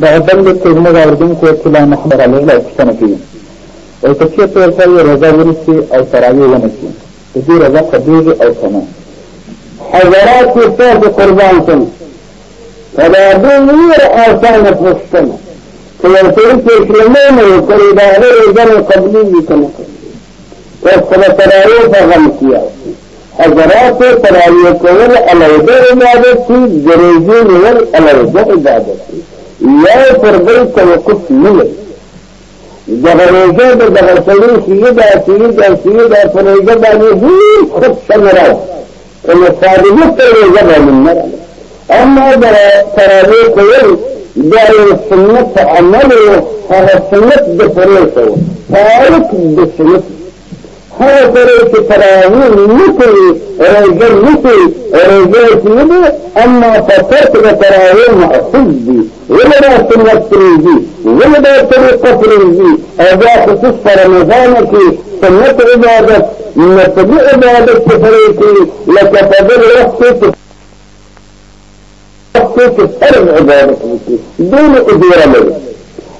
بغبل كلمة أردن كو كلا محمد عليه لا اكتنا فيه وتكشير طول رضا ورسي أو تراوي ونسي تدي رضا قدير أو سنة حضرات الصوت قربانكم فلا دنيا آسانة مستمع فيرترك يسلمون ويقول عليه الجنة قبلي كما وصل تراويح غمسيا حضرات تراويح كول على يدر عبادتي جريجين ول على يدر عبادتي يا فرقل توقف ملك دغريجة دغر سلي سيدة سيدة سيدة فريجة باني هي خد سمرات. كما صادقت فريجة من مرة أما تراويح كول دعوا السنة عملوا هذا السنة بفريقه. فارق هر سره چې تراویح نه کوي روژه نه کوي روژه یې نه ده اما په فرق د تراویح معصوم دي ولې دا سنت پرېږدي ولې دا طریقه پرېږدي او دا خصوص په رمضان کې سنت عبادت مطبوع عبادت چې پرې کوي لکه په بل وخت کې وخت کې فرض عبادت وکړي دونه اجوره لري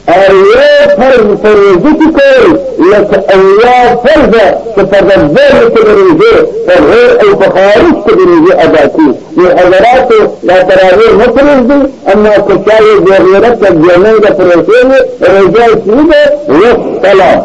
او یو فرض فریضه کی کوي لکه الله فرض که په دبل کې دریږي په غیر او په خارج کې دریږي ادا کوي نو حضرات لا تراویح نه فرض دي اما که چا یې د غیرت د جنۍ د فرضې رجای کړي ده وسلام.